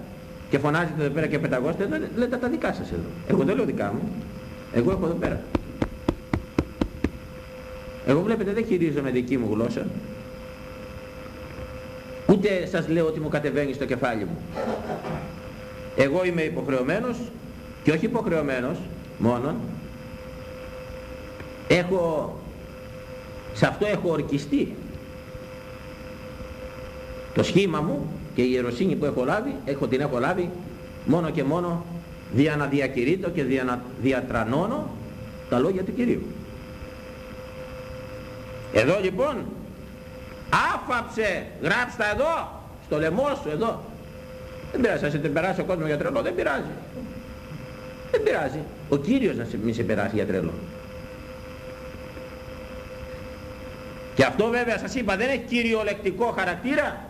και φωνάζετε εδώ πέρα και πεταγώστε, λέτε τα δικά σας εδώ. Εγώ δεν λέω δικά μου. Εγώ έχω εδώ πέρα. Εγώ βλέπετε δεν χειρίζομαι δική μου γλώσσα. Ούτε σας λέω ότι μου κατεβαίνει στο κεφάλι μου. Εγώ είμαι υποχρεωμένος και όχι υποχρεωμένος μόνον. Έχω, σε αυτό έχω ορκιστεί. Το σχήμα μου και η ιεροσύνη που έχω λάβει, έχω, την έχω λάβει μόνο και μόνο δια να διακηρύττω και δια να διατρανώνω τα λόγια του Κυρίου. Εδώ λοιπόν άφαψε, γράψτε εδώ, στο λαιμό σου εδώ. Δεν πειράζει, θα σε περάσει ο κόσμος για τρελό, δεν πειράζει. Δεν πειράζει. Ο Κύριος να σε, μη σε περάσει για τρελό. Και αυτό βέβαια σας είπα δεν έχει κυριολεκτικό χαρακτήρα,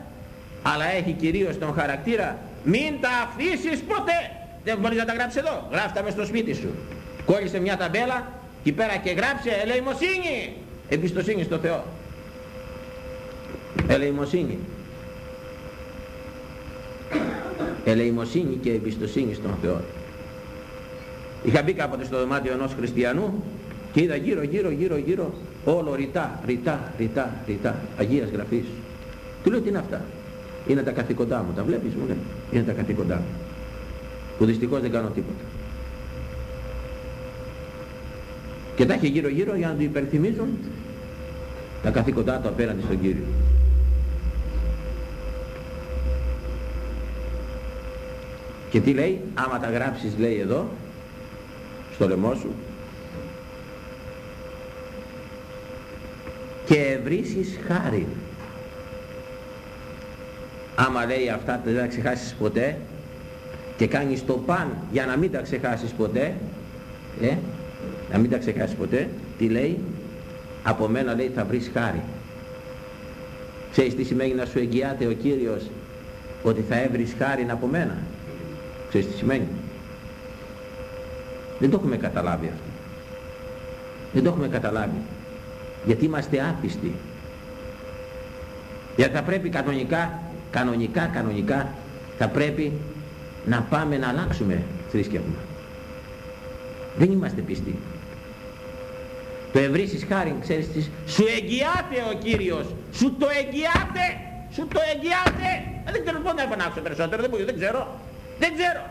αλλά έχει κυρίως τον χαρακτήρα μην τα αφήσεις ποτέ. Δεν μπορείς να τα γράψεις εδώ. Γράφτα μες στο σπίτι σου. Κόλλησε μια ταμπέλα και πέρα και γράψε ελεημοσύνη. Εμπιστοσύνη στο Θεό. Ελεημοσύνη. Ελεημοσύνη και εμπιστοσύνη στον Θεό. Είχα μπει κάποτε στο δωμάτιο ενός χριστιανού και είδα γύρω γύρω γύρω γύρω όλο ρητά, ρητά, ρητά, ρητά, Αγίας Γραφής. Του λέω τι είναι αυτά; Είναι τα καθήκοντά μου, τα βλέπεις; Μου λέει. Είναι τα καθήκοντά μου. Που δυστυχώς δεν κάνω τίποτα. Και τα έχει γύρω γύρω για να του υπερθυμίζουν τα καθήκοντά του απέναντι στον Κύριο. Και τι λέει, άμα τα γράψεις λέει εδώ, στο λαιμό σου, και βρίσεις χάρη. Άμα λέει αυτά δεν θα ξεχάσεις ποτέ και κάνεις το παν για να μην τα ξεχάσεις ποτέ, ε, να μην τα ξεχάσεις ποτέ, τι λέει, από μένα λέει θα βρεις χάρη. Ξέρεις τι σημαίνει να σου εγγυάται ο Κύριος ότι θα έβρεις χάρη από μένα; Ξέρεις τι σημαίνει; Δεν το έχουμε καταλάβει αυτό. Δεν το έχουμε καταλάβει γιατί είμαστε άπιστοι γιατί θα πρέπει κανονικά κανονικά κανονικά θα πρέπει να πάμε να αλλάξουμε θρησκεύμα δεν είμαστε πιστοί το ευρύσεις χάρη ξέρεις τις σου εγγυάται ο Κύριος σου το εγγυάται σου το εγγυάται ε, δεν ξέρω πώς να φωνάξω περισσότερο δεν, δεν ξέρω δεν ξέρω.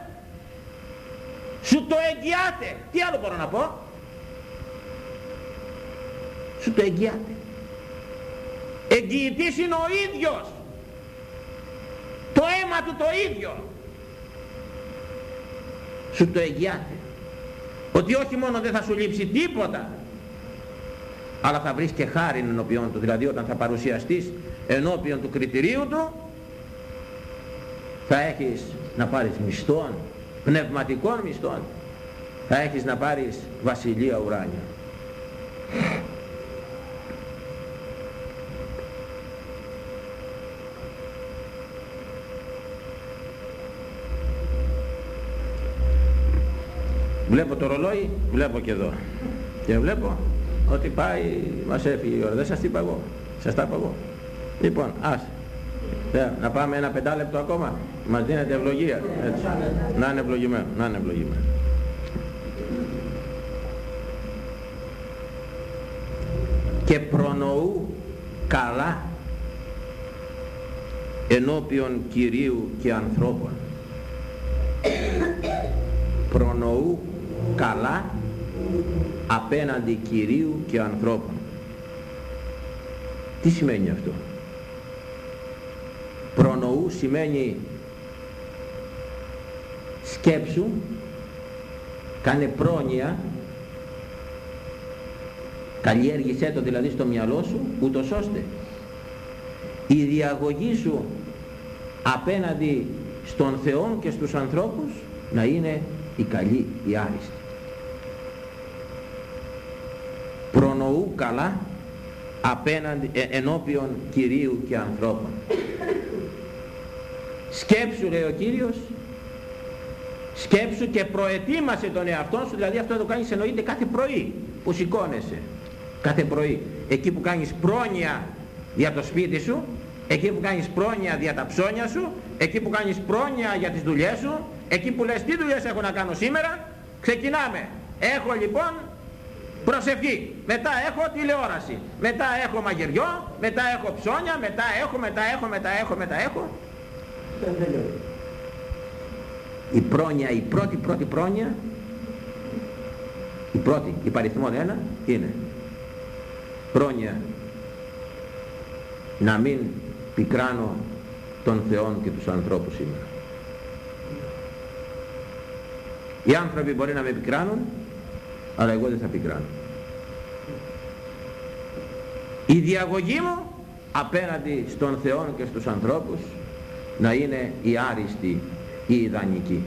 Σου το εγγυάται τι άλλο μπορώ να πω; Σου το εγγυάται εγγυητής είναι ο ίδιος το αίμα του το ίδιο σου το εγγυάται ότι όχι μόνο δεν θα σου λείψει τίποτα αλλά θα βρεις και χάρη ενώπιον του. Δηλαδή όταν θα παρουσιαστείς ενώπιον του κριτηρίου του θα έχεις να πάρεις μισθών πνευματικών μισθών θα έχεις να πάρεις βασιλεία ουράνια. Βλέπω το ρολόι, βλέπω και εδώ. Και βλέπω ότι πάει, μας έφυγε η ώρα. Δεν σας είπα εγώ. Σας τα είπα εγώ. Λοιπόν, ας. Να πάμε ένα πεντάλεπτο ακόμα. Μας δίνεται ευλογία. Έτσι. Να είναι ευλογημένο. Να είναι ευλογημένο. Και προνοού καλά ενώπιον Κυρίου και ανθρώπων. Προνοού καλά απέναντι Κυρίου και ανθρώπων. Τι σημαίνει αυτό; Προνοού σημαίνει σκέψου κάνε πρόνοια καλλιέργησέ το δηλαδή στο μυαλό σου ούτως ώστε η διαγωγή σου απέναντι στον Θεό και στους ανθρώπους να είναι η καλή, η άριστη. Προνοού καλά απέναντι, ε, ενώπιον Κυρίου και ανθρώπων. Σκέψου λέει ο Κύριος, σκέψου και προετοίμασε τον εαυτό σου, δηλαδή αυτό το κάνεις εννοείται κάθε πρωί που σηκώνεσαι. Κάθε πρωί. Εκεί που κάνεις πρόνοια για το σπίτι σου, εκεί που κάνεις πρόνοια για τα ψώνια σου, εκεί που κάνεις πρόνοια για τις δουλειές σου, εκεί που λες τι δουλειές έχω να κάνω σήμερα, ξεκινάμε. Έχω λοιπόν προσευχή, μετά έχω τηλεόραση, μετά έχω μαγειριό, μετά έχω ψώνια, μετά έχω, μετά έχω, μετά έχω, μετά έχω. Η πρόνοια, η πρώτη πρώτη πρόνοια, η πρώτη, η παριθμόν ένα, είναι πρόνοια να μην πικράνω των Θεών και τους ανθρώπους σήμερα. Οι άνθρωποι μπορεί να με πικράνουν, αλλά εγώ δεν θα πικράνω. Η διαγωγή μου απέναντι στον Θεό και στους ανθρώπους να είναι η άριστη, η ιδανική.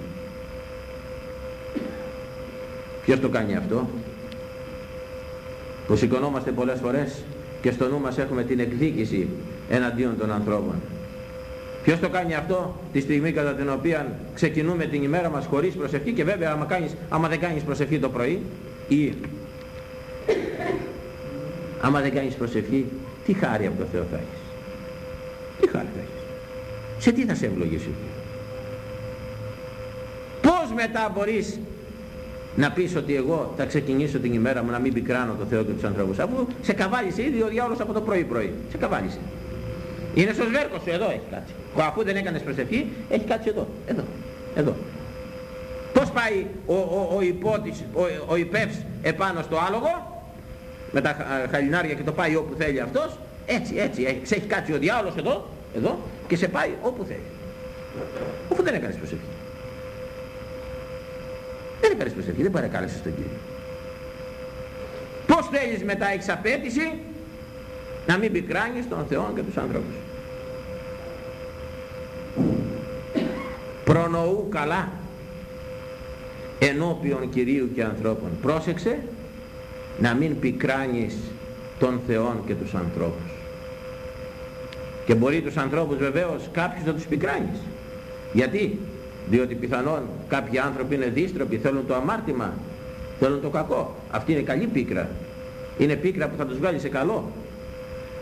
Ποιος το κάνει αυτό, που σηκωνόμαστε πολλές φορές και στο νου μας έχουμε την εκδίκηση εναντίον των ανθρώπων. Ποιος το κάνει αυτό τη στιγμή κατά την οποία ξεκινούμε την ημέρα μας χωρίς προσευχή και βέβαια άμα, κάνεις, άμα δεν κάνεις προσευχή το πρωί ή άμα δεν κάνεις προσευχή τι χάρη από το Θεό θα έχεις; Τι χάρη θα έχεις; Σε τι θα σε ευλογήσει. Πώς μετά μπορείς να πεις ότι εγώ θα ξεκινήσω την ημέρα μου να μην πικράνω το Θεό και τους ανθρώπους; Αφού σε καβάλισε ήδη ο διάολος από το πρωί πρωί σε καβάλισε είναι στο σβέρκο σου εδώ έχει κάτσει αφού δεν έκανες προσευχή έχει κάτσει εδώ εδώ εδώ πως πάει ο, ο, ο υπότης ο, ο υπεύς επάνω στο άλογο με τα χαλινάρια και το πάει όπου θέλει αυτός έτσι έτσι σε έχει κάτσει ο διάολος εδώ εδώ και σε πάει όπου θέλει αφού δεν έκανες προσευχή δεν έκανες προσευχή, δεν παρακάλεσες τον Κύριο. Πώς θέλεις μετά έχεις απέτηση να μην πικράνεις τον Θεό και τους ανθρώπους. Προνοού καλά ενώπιον Κυρίου και ανθρώπων. Πρόσεξε να μην πικράνεις τον Θεό και τους ανθρώπους. Και μπορεί τους ανθρώπους βεβαίως κάποιους να τους πικράνεις. Γιατί; Διότι πιθανόν κάποιοι άνθρωποι είναι δίστροποι, θέλουν το αμάρτημα, θέλουν το κακό. Αυτή είναι καλή πίκρα. Είναι πίκρα που θα τους βγάλει σε καλό.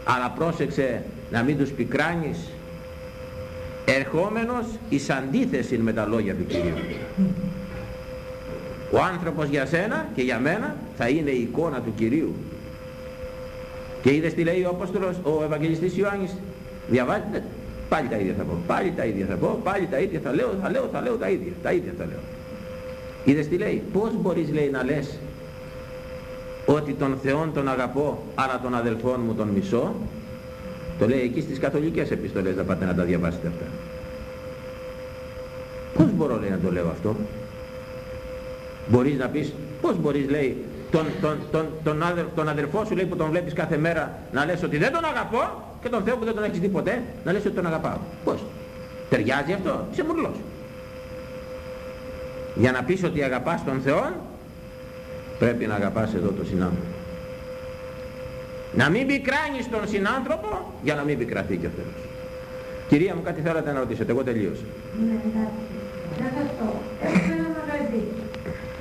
Αλλά πρόσεξε να μην τους πικράνεις ερχόμενος εις αντίθεση με τα λόγια του Κυρίου. Ο άνθρωπος για σένα και για μένα θα είναι η εικόνα του Κυρίου. Και είδες τι λέει ο Απόστολος, ο Ευαγγελιστής Ιωάννης, διαβάζετε, Πάλι τα ίδια θα πω, πάλι τα ίδια θα πω, πάλι τα ίδια θα λέω, θα λέω, θα λέω τα ίδια, τα ίδια θα λέω. Είδες τι λέει, πώς μπορείς λέει να λες ότι τον Θεόν τον αγαπώ, άρα τον αδελφόν μου τον μισώ; Το λέει εκεί στις καθολικές επιστολές να πάτε να τα διαβάσετε αυτά. Πώς μπορώ λέει να το λέω αυτό; Μπορείς να πεις, πώς μπορείς λέει τον, τον, τον, τον, τον αδερφό σου λέει που τον βλέπεις κάθε μέρα να λες ότι δεν τον αγαπώ και τον Θεό που δεν τον έχεις δει ποτέ να λες ότι τον αγαπάω. Πώς; Ταιριάζει αυτό; Είσαι μουρλός. Για να πεις ότι αγαπάς τον Θεό πρέπει να αγαπάς εδώ τον συνάνθρωπο. Να μην πικράνεις τον συνάνθρωπο για να μην πικραθεί και ο Θεός. Κυρία μου κάτι θέλατε να ρωτήσετε, εγώ τελείωσα. Ναι, εντάξει. Να σας πω, έχω ένα μαγαζί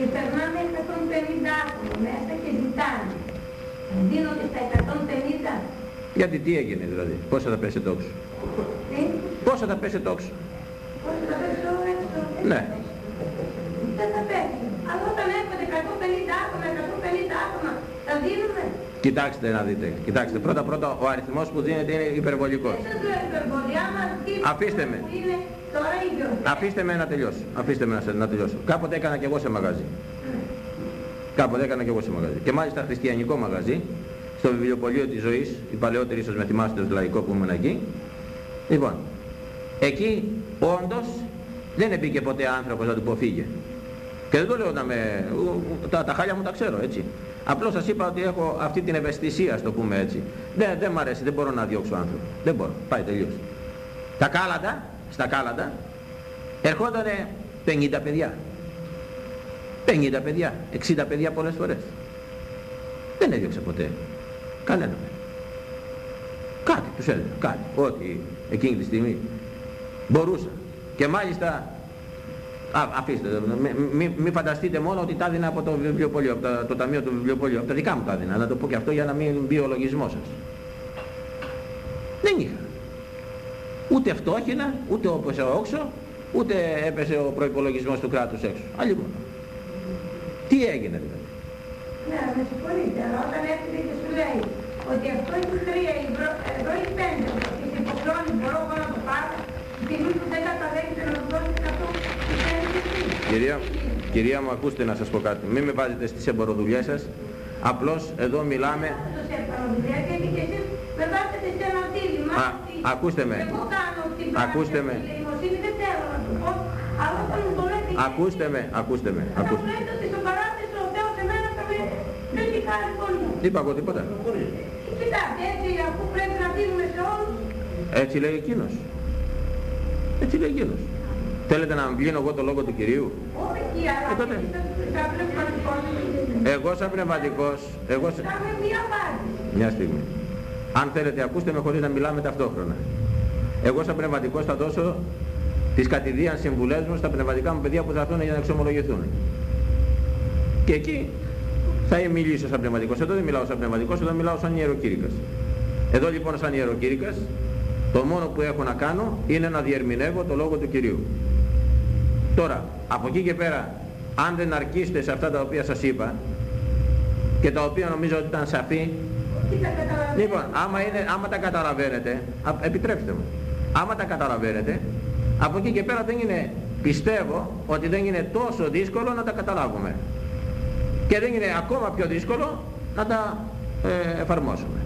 και περνάμε 150 άτομα μέσα και ζητάνε. Δίνονται στα 150 γιατί τι έγινε δηλαδή, πόσα θα πέσει τόξο. Τι; Πόσα θα πέσει τόξο. Πόσα θα πέσει τόξο. Ναι. Δεν θα πέσει. Αλλά όταν έρχονται 150 άτομα, 150 άτομα, θα δίνουμε. Κοιτάξτε να δείτε, κοιτάξτε, πρώτα πρώτα ο αριθμός που δίνεται είναι υπερβολικός. Δεν το υπερβολή, άμα Αφήστε με. Είναι τώρα ίδιο. Αφήστε με να τελειώσω, αφήστε με να, να τελειώσω. Κάποτε έκανα και εγώ σε μαγαζί. Ναι. Κάποτε έκανα και εγώ σε μαγαζί. Και μάλιστα χριστιανικό μαγαζί, στο βιβλιοπωλείο της ζωής, η παλαιότερη ίσως με θυμάστε ως λαϊκό που ήμουν εκεί. Λοιπόν, εκεί όντως δεν επήκε ποτέ άνθρωπος να του πω φύγε. Και δεν το λέω να με... Τα, τα χάλια μου τα ξέρω έτσι. Απλώς σας είπα ότι έχω αυτή την ευαισθησία, στο πούμε έτσι. Δεν, δεν μ' αρέσει, δεν μπορώ να διώξω άνθρωπο. Δεν μπορώ. Πάει τελείως. Τα κάλαντα, στα κάλαντα, ερχόταν 50 παιδιά. 50 παιδιά, 60 παιδιά πολλές φορές. Δεν έδιωξε ποτέ. Κανένα. Κάτι τους έδινε, κάτι. Ό,τι εκείνη τη στιγμή μπορούσα. Και μάλιστα Α, αφήστε, μην μη, φανταστείτε μόνο ότι τα έδινα από το βιβλιοπωλείο, από το, το ταμείο του βιβλιοπωλείου, από τα δικά μου τα έδινα, να το πω και αυτό για να μην μπει ο λογισμός σας. Δεν είχα. Ούτε φτώχυνα, ούτε όπως όξο, ούτε έπεσε ο προϋπολογισμός του κράτους έξω. Άλλη μόνο. Τι έγινε δηλαδή; Ναι, με συγχωρείτε, αλλά όταν έρχεται και σου λέει ότι αυτό έχει τρία ευρώ, εδώ έχει πέντε, και σε υποχρεώνει, μπορώ εγώ να το πάρω, τη στιγμή που δεν καταλέγεται να μου δώσει αυτό, Κυρία, κυρία μου, ακούστε να σας πω κάτι. Μην με βάζετε στις εμποροδουλειές σας. Απλώς εδώ μιλάμε... Α, ακούστε με. Ακούστε με. Ακούστε με, ακούστε με. Ακούστε με. Δεν είπα εγώ τίποτα. Κοιτάξτε, έτσι αφού πρέπει να δίνουμε σε όλους. Έτσι λέει εκείνος. Έτσι λέει εκείνος. Θέλετε να βγαίνω εγώ το λόγο του Κυρίου; Όχι, αλλά ε, εγώ σαν πνευματικός, εγώ σαν... Μια στιγμή. Αν θέλετε ακούστε με χωρίς να μιλάμε ταυτόχρονα. Εγώ σαν πνευματικός θα δώσω τις κατηδίαν συμβουλές μου στα πνευματικά μου παιδιά που θα έρθουν για να εξομολογηθούν. Και εκεί θα μιλήσω σαν πνευματικός. Εδώ δεν μιλάω σαν πνευματικός, εδώ μιλάω σαν ιεροκήρυκας. Εδώ λοιπόν σαν ιεροκήρυκας, το μόνο που έχω να κάνω είναι να διερμηνεύω το λόγο του Κυρίου. Τώρα, από εκεί και πέρα, αν δεν αρκείστε σε αυτά τα οποία σας είπα και τα οποία νομίζω ότι ήταν σαφή, λοιπόν, άμα, είναι, άμα τα καταλαβαίνετε, επιτρέψτε μου, άμα τα καταλαβαίνετε, από εκεί και πέρα δεν είναι, πιστεύω ότι δεν είναι τόσο δύσκολο να τα καταλάβουμε. Και δεν είναι ακόμα πιο δύσκολο να τα ε, εφαρμόσουμε.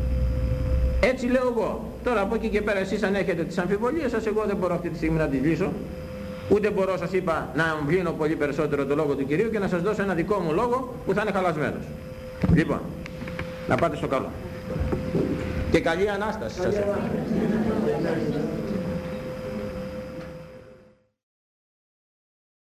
Έτσι λέω εγώ. Τώρα από εκεί και πέρα εσείς αν έχετε τις αμφιβολίες σας, εγώ δεν μπορώ αυτή τη στιγμή να τις λύσω. Ούτε μπορώ σας είπα να αμβλύνω πολύ περισσότερο το λόγο του Κυρίου και να σας δώσω ένα δικό μου λόγο που θα είναι χαλασμένος. Λοιπόν, να πάτε στο καλό. Και καλή Ανάσταση σας